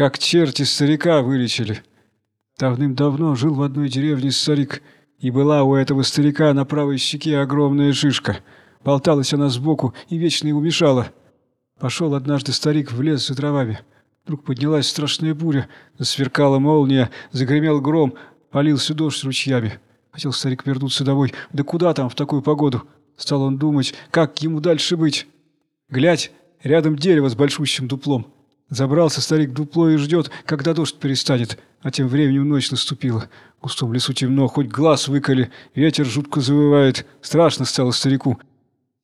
как черти старика вылечили. Давным-давно жил в одной деревне старик, и была у этого старика на правой щеке огромная шишка. Болталась она сбоку и вечно ему мешала. Пошел однажды старик в лес за дровами. Вдруг поднялась страшная буря, засверкала молния, загремел гром, полился дождь ручьями. Хотел старик вернуться домой. Да куда там в такую погоду? Стал он думать, как ему дальше быть. Глядь, рядом дерево с большущим дуплом. Забрался старик в дупло и ждет, когда дождь перестанет. А тем временем ночь наступила. В густом лесу темно, хоть глаз выколи. Ветер жутко завывает. Страшно стало старику.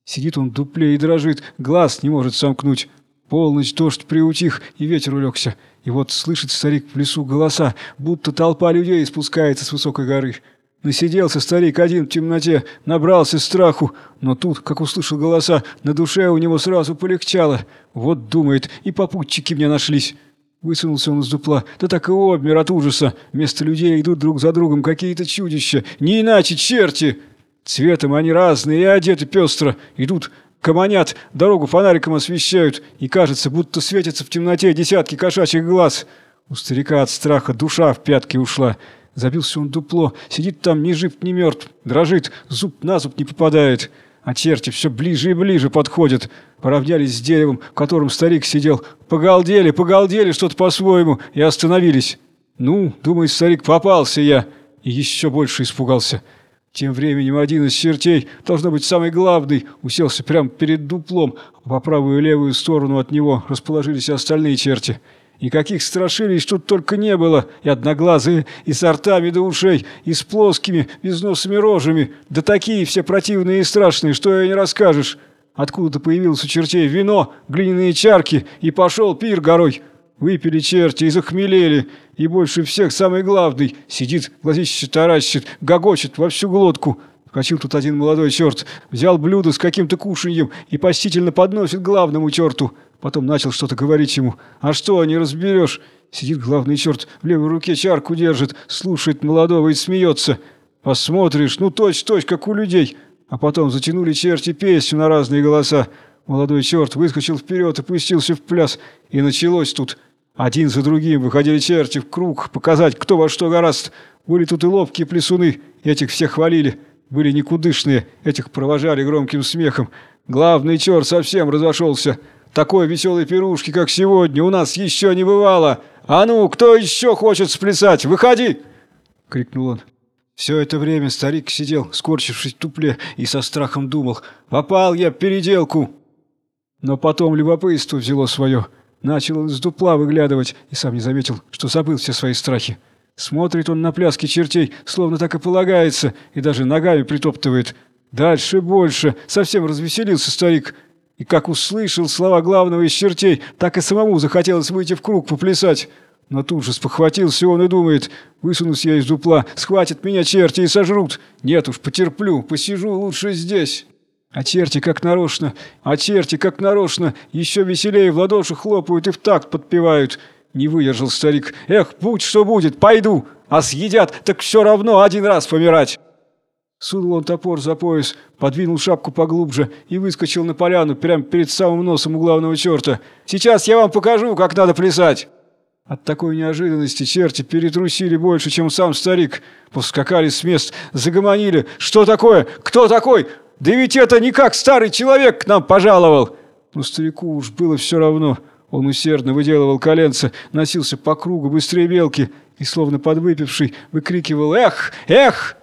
Сидит он в дупле и дрожит, глаз не может сомкнуть. Полночь дождь приутих, и ветер улегся. И вот слышит старик в лесу голоса, будто толпа людей спускается с высокой горы. Насиделся старик один в темноте, набрался страху, но тут, как услышал голоса, на душе у него сразу полегчало. Вот, думает, и попутчики мне нашлись. Высунулся он из дупла, да так и обмер от ужаса. Вместо людей идут друг за другом какие-то чудища, не иначе черти. Цветом они разные и одеты пестро, идут, камонят, дорогу фонариком освещают, и кажется, будто светятся в темноте десятки кошачьих глаз. У старика от страха душа в пятки ушла. Забился он дупло, сидит там ни жив, ни мертв, дрожит, зуб на зуб не попадает. А черти все ближе и ближе подходят. Поравнялись с деревом, в котором старик сидел. Погалдели, погалдели что-то по-своему и остановились. Ну, думает старик, попался я. И еще больше испугался. Тем временем один из чертей, должно быть самый главный, уселся прямо перед дуплом, по правую и левую сторону от него расположились остальные черти. И каких страшилищ тут только не было, и одноглазые, и с ртами до ушей, и с плоскими, безносыми рожами, да такие все противные и страшные, что и не расскажешь. Откуда-то появилось у чертей вино, глиняные чарки, и пошел пир горой. Выпили черти и захмелели, и больше всех самый главный сидит, глазище таращит, гогочет во всю глотку. Вкачил тут один молодой черт, взял блюдо с каким-то кушаньем и постительно подносит главному черту. Потом начал что-то говорить ему. «А что, не разберешь?» Сидит главный черт, в левой руке чарку держит, слушает молодого и смеется. Посмотришь, ну точь-точь, как у людей. А потом затянули черти песню на разные голоса. Молодой черт выскочил вперед и пустился в пляс. И началось тут. Один за другим выходили черти в круг, показать, кто во что гораст. Были тут и ловкие плясуны, этих всех хвалили. Были никудышные, этих провожали громким смехом. Главный черт совсем разошелся. Такой веселой пирушки, как сегодня, у нас еще не бывало. А ну, кто еще хочет сплясать? Выходи!» — крикнул он. Все это время старик сидел, скорчившись в тупле, и со страхом думал «Попал я в переделку!» Но потом любопытство взяло свое. Начал он из дупла выглядывать и сам не заметил, что забыл все свои страхи. Смотрит он на пляски чертей, словно так и полагается, и даже ногами притоптывает. Дальше больше, совсем развеселился старик. И как услышал слова главного из чертей, так и самому захотелось выйти в круг поплясать. Но тут же спохватился он и думает, высунусь я из дупла, схватят меня черти и сожрут. Нет уж, потерплю, посижу лучше здесь. А черти как нарочно, а черти как нарочно, еще веселее в ладоши хлопают и в такт подпевают. Не выдержал старик. Эх, будь что будет, пойду, а съедят, так все равно один раз помирать. Сунул он топор за пояс, подвинул шапку поглубже и выскочил на поляну прямо перед самым носом у главного черта. «Сейчас я вам покажу, как надо плясать!» От такой неожиданности черти перетрусили больше, чем сам старик. Поскакали с мест, загомонили. «Что такое? Кто такой? Да ведь это не как старый человек к нам пожаловал!» Но старику уж было все равно. Он усердно выделывал коленца, носился по кругу быстрее белки и, словно подвыпивший, выкрикивал «Эх! Эх!»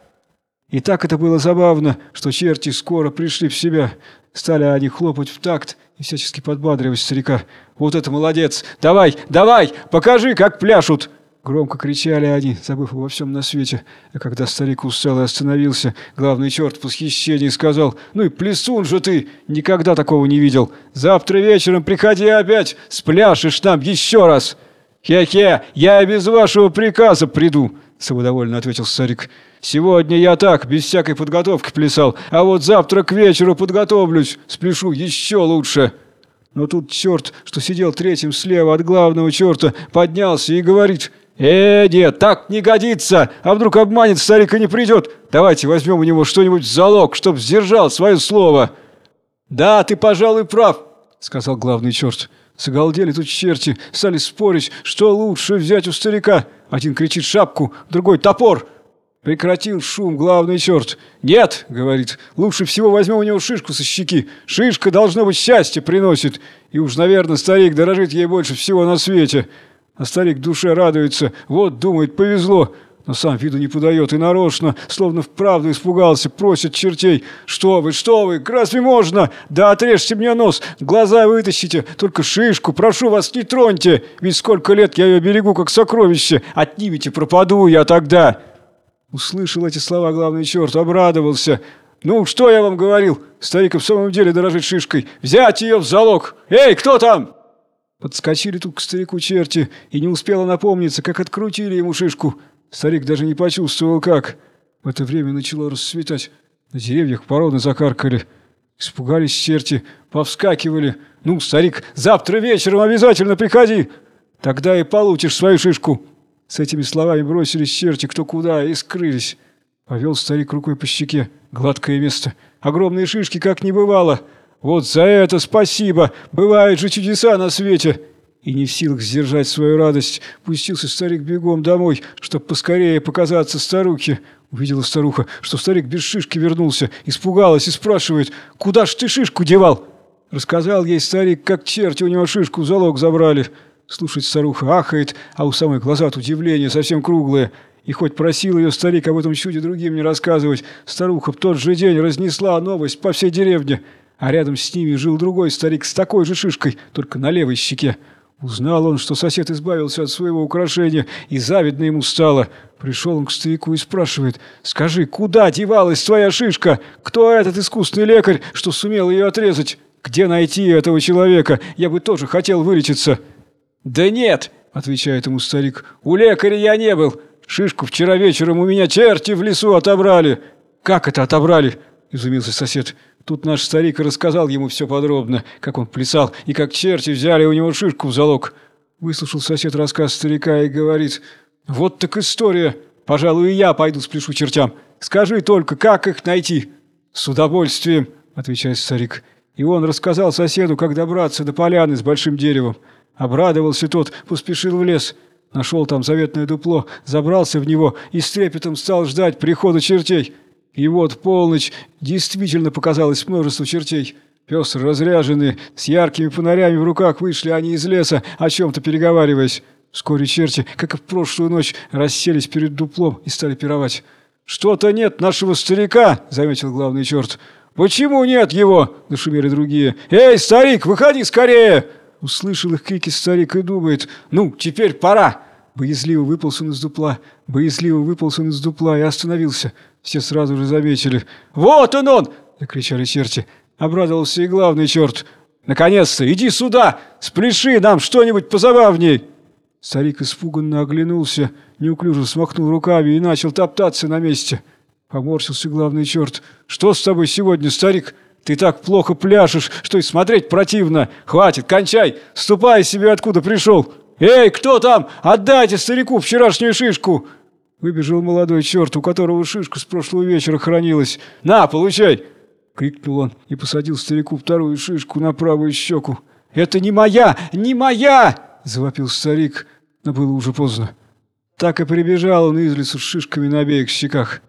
И так это было забавно, что черти скоро пришли в себя. Стали они хлопать в такт и всячески подбадривать старика. «Вот это молодец! Давай, давай! Покажи, как пляшут!» Громко кричали они, забыв обо всем на свете. А когда старик устал и остановился, главный черт в восхищении сказал, «Ну и плясун же ты! Никогда такого не видел! Завтра вечером приходи опять, спляшешь нам еще раз!» «Хе-хе, я и без вашего приказа приду!» — самодовольно ответил старик. «Сегодня я так, без всякой подготовки плясал, а вот завтра к вечеру подготовлюсь, спляшу еще лучше». Но тут черт, что сидел третьим слева от главного черта, поднялся и говорит «Э, нет, так не годится! А вдруг обманет старик и не придет? Давайте возьмем у него что-нибудь в залог, чтоб сдержал свое слово!» «Да, ты, пожалуй, прав», — сказал главный черт. Загалдели тут черти, стали спорить, что лучше взять у старика. Один кричит шапку, другой топор. Прекратил шум главный черт. «Нет!» — говорит. «Лучше всего возьмем у него шишку со щеки. Шишка, должно быть, счастье приносит. И уж, наверное, старик дорожит ей больше всего на свете». А старик душе радуется. Вот, думает, повезло но сам виду не подает и нарочно, словно вправду испугался, просит чертей. «Что вы, что вы, разве можно? Да отрежьте мне нос, глаза вытащите, только шишку, прошу вас, не троньте, ведь сколько лет я ее берегу, как сокровище, отнимите, пропаду я тогда!» Услышал эти слова главный черт, обрадовался. «Ну, что я вам говорил? Старик в самом деле дорожит шишкой. Взять ее в залог! Эй, кто там?» Подскочили тут к старику черти, и не успела напомниться, как открутили ему шишку. Старик даже не почувствовал, как. В это время начало расцветать. На деревьях породы закаркали. Испугались черти, повскакивали. «Ну, старик, завтра вечером обязательно приходи! Тогда и получишь свою шишку!» С этими словами бросились черти кто куда и скрылись. Повел старик рукой по щеке. Гладкое место. Огромные шишки, как не бывало. «Вот за это спасибо! Бывают же чудеса на свете!» И не в силах сдержать свою радость, пустился старик бегом домой, чтобы поскорее показаться старухе. Увидела старуха, что старик без шишки вернулся, испугалась и спрашивает, «Куда ж ты шишку девал?» Рассказал ей старик, как черти у него шишку в залог забрали. Слушать старуха ахает, а у самой глаза от удивления совсем круглые. И хоть просил ее старик об этом чуде другим не рассказывать, старуха в тот же день разнесла новость по всей деревне. А рядом с ними жил другой старик с такой же шишкой, только на левой щеке. Узнал он, что сосед избавился от своего украшения, и завидно ему стало. Пришел он к старику и спрашивает, «Скажи, куда девалась твоя шишка? Кто этот искусный лекарь, что сумел ее отрезать? Где найти этого человека? Я бы тоже хотел вылечиться». «Да нет», — отвечает ему старик, — «у лекаря я не был. Шишку вчера вечером у меня черти в лесу отобрали». «Как это отобрали?» — изумился сосед. Тут наш старик рассказал ему все подробно, как он плясал и как черти взяли у него шишку в залог. Выслушал сосед рассказ старика и говорит, «Вот так история. Пожалуй, и я пойду спляшу чертям. Скажи только, как их найти?» «С удовольствием», — отвечает старик. И он рассказал соседу, как добраться до поляны с большим деревом. Обрадовался тот, поспешил в лес. Нашел там заветное дупло, забрался в него и с трепетом стал ждать прихода чертей. И вот полночь действительно показалось множество чертей. Пес разряженный, с яркими фонарями в руках вышли они из леса, о чем-то переговариваясь. Вскоре черти, как и в прошлую ночь, расселись перед дуплом и стали пировать. «Что-то нет нашего старика!» — заметил главный черт. «Почему нет его?» — нашумели другие. «Эй, старик, выходи скорее!» Услышал их крики старик и думает. «Ну, теперь пора!» Боязливо выполз он из дупла, боязливо выполз он из дупла и остановился. Все сразу же заметили. «Вот он он!» — закричали черти. Обрадовался и главный черт. «Наконец-то! Иди сюда! Спляши нам что-нибудь позабавней!» Старик испуганно оглянулся, неуклюже смахнул руками и начал топтаться на месте. Поморщился главный черт. «Что с тобой сегодня, старик? Ты так плохо пляшешь, что и смотреть противно! Хватит, кончай! Ступай себе, откуда пришел!» «Эй, кто там? Отдайте старику вчерашнюю шишку!» Выбежал молодой черт, у которого шишка с прошлого вечера хранилась. «На, получай!» — крикнул он и посадил старику вторую шишку на правую щеку. «Это не моя! Не моя!» — завопил старик, но было уже поздно. Так и прибежал он из лесу с шишками на обеих щеках.